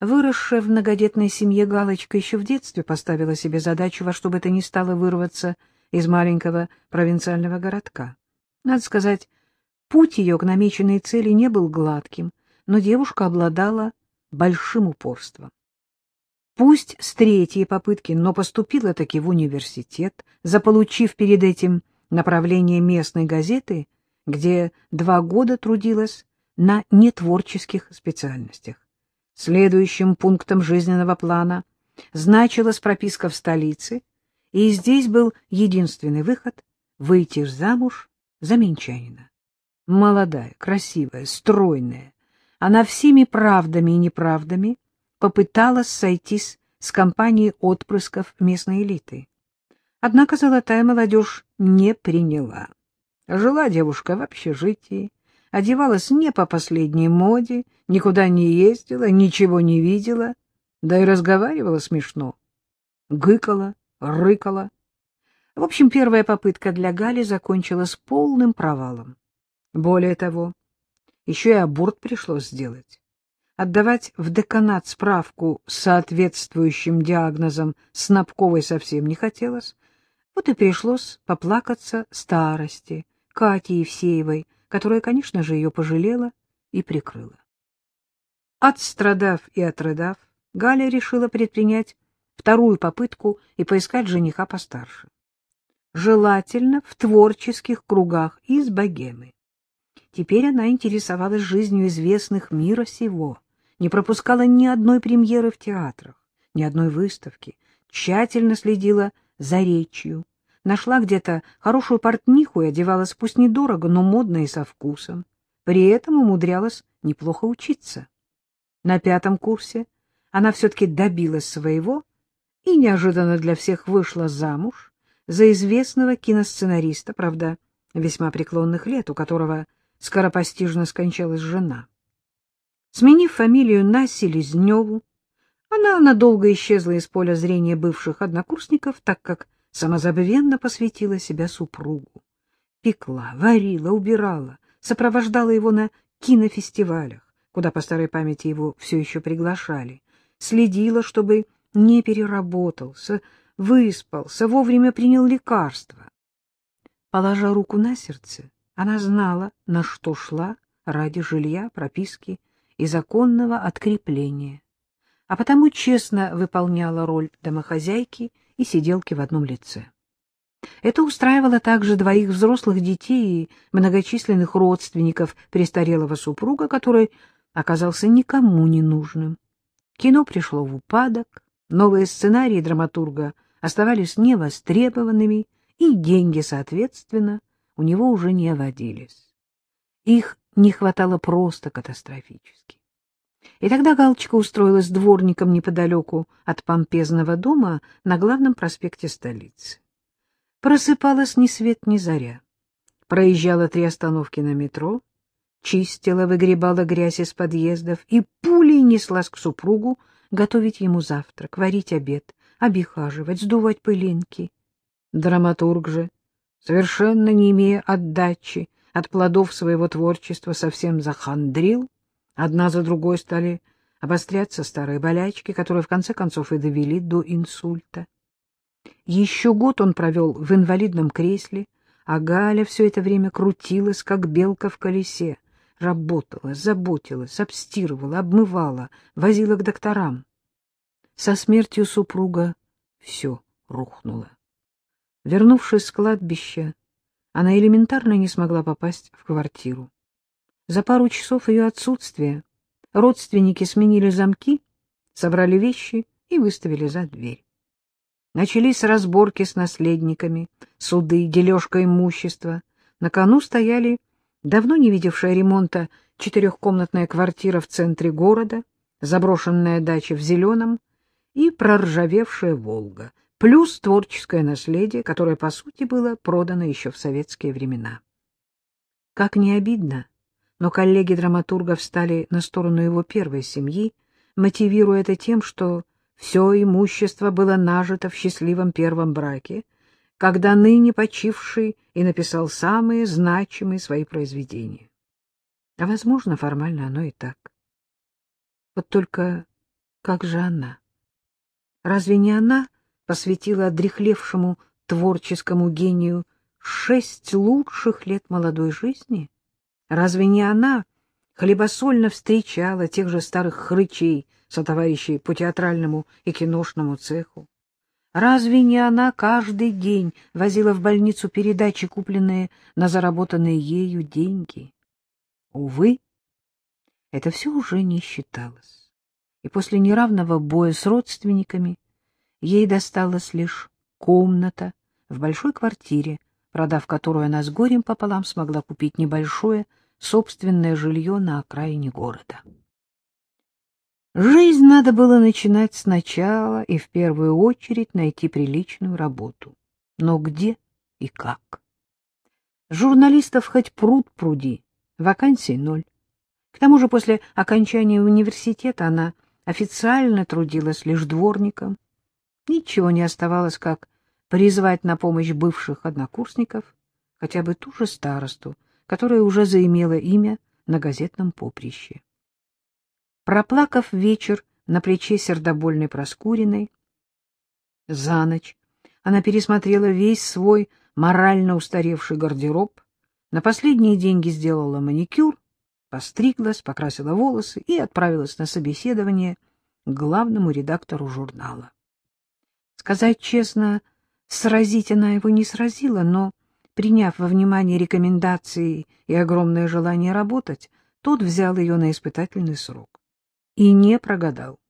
Выросшая в многодетной семье Галочка еще в детстве поставила себе задачу во что бы то ни стало вырваться из маленького провинциального городка. Надо сказать, путь ее к намеченной цели не был гладким, но девушка обладала большим упорством. Пусть с третьей попытки, но поступила таки в университет, заполучив перед этим направление местной газеты, где два года трудилась на нетворческих специальностях. Следующим пунктом жизненного плана значилась прописка в столице, и здесь был единственный выход — выйти замуж за минчанина. Молодая, красивая, стройная, она всеми правдами и неправдами попыталась сойтись с компанией отпрысков местной элиты. Однако золотая молодежь не приняла. Жила девушка в общежитии, одевалась не по последней моде, никуда не ездила, ничего не видела, да и разговаривала смешно. Гыкала, рыкала. В общем, первая попытка для Гали закончилась полным провалом. Более того, еще и аборт пришлось сделать. Отдавать в деканат справку с соответствующим диагнозом Снапковой совсем не хотелось, вот и пришлось поплакаться старости Кати Евсеевой, которая, конечно же, ее пожалела и прикрыла. Отстрадав и отрыдав, Галя решила предпринять вторую попытку и поискать жениха постарше. Желательно в творческих кругах из богемы. Теперь она интересовалась жизнью известных мира сего, не пропускала ни одной премьеры в театрах, ни одной выставки, тщательно следила за речью, нашла где-то хорошую портниху и одевалась пусть недорого, но модно и со вкусом. При этом умудрялась неплохо учиться. На пятом курсе она все-таки добилась своего и неожиданно для всех вышла замуж за известного киносценариста, правда, весьма преклонных лет, у которого скоропостижно скончалась жена. Сменив фамилию на Селезневу, она надолго исчезла из поля зрения бывших однокурсников, так как самозабвенно посвятила себя супругу. Пекла, варила, убирала, сопровождала его на кинофестивалях, куда по старой памяти его все еще приглашали, следила, чтобы не переработался, выспался, вовремя принял лекарства. Положа руку на сердце, она знала, на что шла ради жилья, прописки и законного открепления, а потому честно выполняла роль домохозяйки и сиделки в одном лице. Это устраивало также двоих взрослых детей и многочисленных родственников престарелого супруга, который оказался никому не нужным. Кино пришло в упадок, новые сценарии драматурга оставались невостребованными, и деньги, соответственно, у него уже не водились. Их не хватало просто катастрофически. И тогда Галочка устроилась дворником неподалеку от помпезного дома на главном проспекте столицы. Просыпалась ни свет ни заря. Проезжала три остановки на метро, чистила, выгребала грязь из подъездов и пулей неслась к супругу готовить ему завтрак, варить обед, обихаживать, сдувать пылинки. Драматург же, совершенно не имея отдачи от плодов своего творчества, совсем захандрил, Одна за другой стали обостряться старые болячки, которые в конце концов и довели до инсульта. Еще год он провел в инвалидном кресле, а Галя все это время крутилась, как белка в колесе, работала, заботилась, обстирывала, обмывала, возила к докторам. Со смертью супруга все рухнуло. Вернувшись с кладбища, она элементарно не смогла попасть в квартиру. За пару часов ее отсутствия родственники сменили замки, собрали вещи и выставили за дверь. Начались разборки с наследниками, суды, дележка имущества. На кону стояли давно не видевшая ремонта четырехкомнатная квартира в центре города, заброшенная дача в Зеленом и проржавевшая «Волга», плюс творческое наследие, которое, по сути, было продано еще в советские времена. Как не обидно, но коллеги драматурга встали на сторону его первой семьи, мотивируя это тем, что все имущество было нажито в счастливом первом браке, когда ныне почивший и написал самые значимые свои произведения. А, возможно, формально оно и так. Вот только Как же она? Разве не она посвятила одрехлевшему творческому гению шесть лучших лет молодой жизни? Разве не она хлебосольно встречала тех же старых хрычей, сотоварищей по театральному и киношному цеху? Разве не она каждый день возила в больницу передачи, купленные на заработанные ею деньги? Увы, это все уже не считалось. И после неравного боя с родственниками ей досталась лишь комната в большой квартире, продав которую она с горем пополам смогла купить небольшое собственное жилье на окраине города. Жизнь надо было начинать сначала и в первую очередь найти приличную работу. Но где и как? Журналистов хоть пруд пруди, вакансий ноль. К тому же после окончания университета она официально трудилась лишь дворником. Ничего не оставалось, как призвать на помощь бывших однокурсников, хотя бы ту же старосту, которая уже заимела имя на газетном поприще. Проплакав вечер на плече сердобольной Проскуриной, за ночь она пересмотрела весь свой морально устаревший гардероб, на последние деньги сделала маникюр, постриглась, покрасила волосы и отправилась на собеседование к главному редактору журнала. Сказать честно, сразить она его не сразила, но Приняв во внимание рекомендации и огромное желание работать, тот взял ее на испытательный срок. И не прогадал.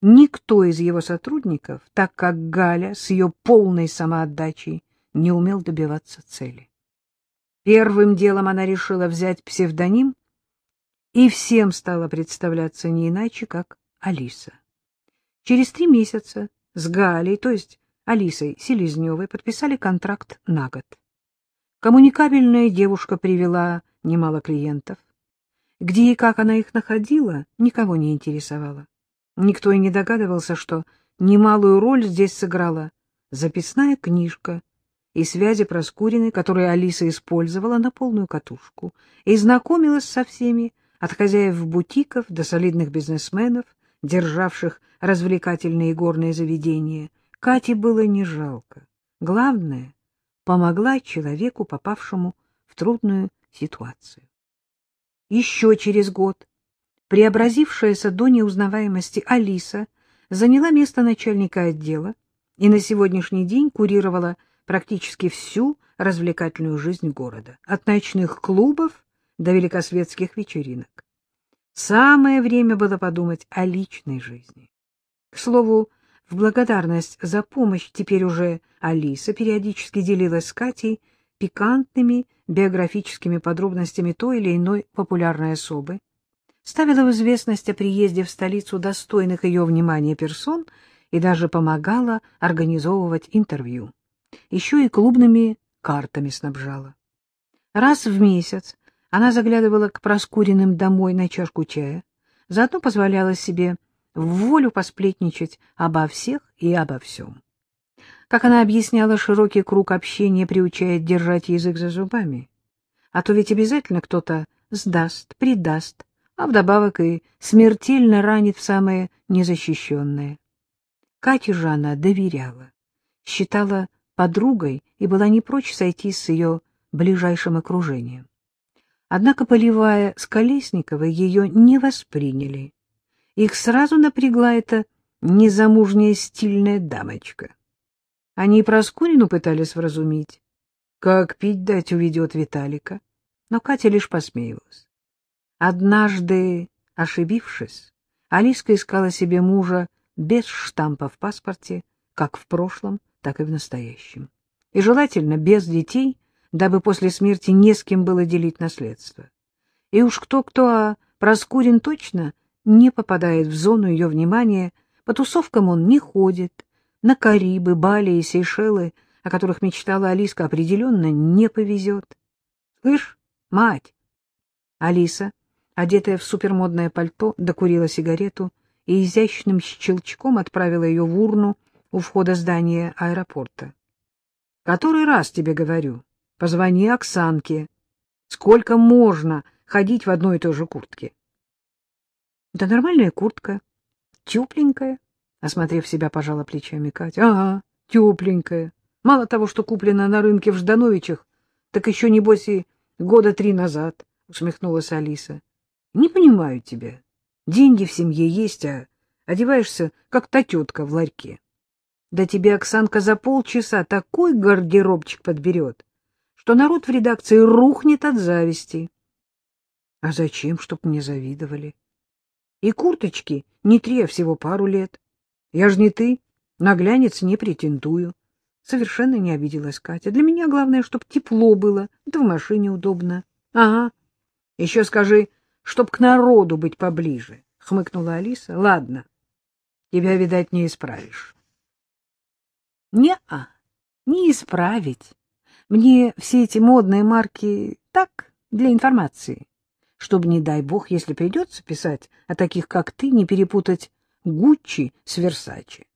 Никто из его сотрудников, так как Галя с ее полной самоотдачей, не умел добиваться цели. Первым делом она решила взять псевдоним, и всем стала представляться не иначе, как Алиса. Через три месяца с Галей, то есть Алисой Селезневой, подписали контракт на год. Коммуникабельная девушка привела немало клиентов. Где и как она их находила, никого не интересовало. Никто и не догадывался, что немалую роль здесь сыграла записная книжка и связи Проскуриной, которые Алиса использовала на полную катушку, и знакомилась со всеми, от хозяев бутиков до солидных бизнесменов, державших развлекательные горные заведения. Кате было не жалко. Главное, помогла человеку, попавшему в трудную ситуацию. Еще через год преобразившаяся до неузнаваемости Алиса заняла место начальника отдела и на сегодняшний день курировала практически всю развлекательную жизнь города, от ночных клубов до великосветских вечеринок. Самое время было подумать о личной жизни. К слову, в благодарность за помощь теперь уже Алиса периодически делилась с Катей пикантными биографическими подробностями той или иной популярной особы, ставила в известность о приезде в столицу достойных ее внимания персон и даже помогала организовывать интервью. Еще и клубными картами снабжала. Раз в месяц она заглядывала к Проскуриным домой на чашку чая, заодно позволяла себе в волю посплетничать обо всех и обо всем. Как она объясняла, широкий круг общения приучает держать язык за зубами. А то ведь обязательно кто-то сдаст, предаст, а вдобавок и смертельно ранит в самое незащищенное. Кате же она доверяла, считала подругой и была не прочь сойти с ее ближайшим окружением. Однако, поливая с ее не восприняли их сразу напрягла эта незамужняя стильная дамочка. Они и Проскурину пытались вразумить. Как пить дать уведет Виталика. Но Катя лишь посмеивалась. Однажды, ошибившись, Алиска искала себе мужа без штампа в паспорте, как в прошлом, так и в настоящем. И желательно без детей, дабы после смерти не с кем было делить наследство. И уж кто-кто, а Проскурин точно — не попадает в зону ее внимания, по тусовкам он не ходит, на Карибы, Бали и Сейшелы, о которых мечтала Алиска, определенно не повезет. Слышь, мать! Алиса, одетая в супермодное пальто, докурила сигарету и изящным щелчком отправила ее в урну у входа здания аэропорта. — Который раз тебе говорю, позвони Оксанке. Сколько можно ходить в одной и той же куртке? Да нормальная куртка. Тепленькая, осмотрев себя, пожала плечами Катя. Ага, тепленькая. Мало того, что куплена на рынке в Ждановичах, так еще, небось, и года три назад, — усмехнулась Алиса. — Не понимаю тебя. Деньги в семье есть, а одеваешься, как та тетка в ларьке. Да тебе Оксанка за полчаса такой гардеробчик подберет, что народ в редакции рухнет от зависти. А зачем, чтоб мне завидовали? И курточки не три, а всего пару лет. Я ж не ты, на глянец не претендую. Совершенно не обиделась Катя. Для меня главное, чтоб тепло было, да в машине удобно. Ага. Еще скажи, чтоб к народу быть поближе, — хмыкнула Алиса. Ладно, тебя, видать, не исправишь. Не-а, не исправить. Мне все эти модные марки так, для информации, чтобы, не дай бог, если придется писать о таких, как ты, не перепутать Гуччи с Версачи.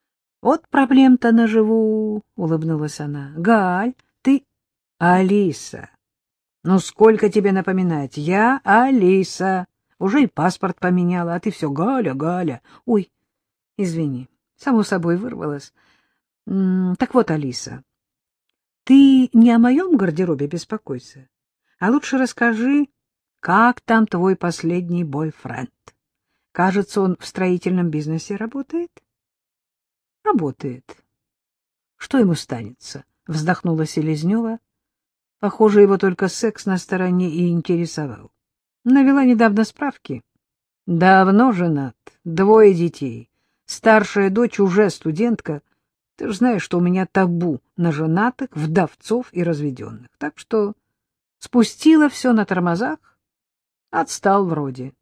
— Вот проблем-то наживу, — улыбнулась она. — Галь, ты... — Алиса. Ну, сколько тебе напоминать? Я Алиса. Уже и паспорт поменяла, а ты все Галя, Галя. Ой, извини, само собой вырвалась. Так вот, Алиса, ты не о моем гардеробе беспокойся, а лучше расскажи, как там твой последний бойфренд. Кажется, он в строительном бизнесе работает? Работает. Что ему станется? Вздохнула Селезнева. Похоже, его только секс на стороне и интересовал. Навела недавно справки. Давно женат, двое детей. Старшая дочь уже студентка, ты же знаешь, что у меня табу на женатых, вдовцов и разведенных. Так что спустила все на тормозах, отстал вроде.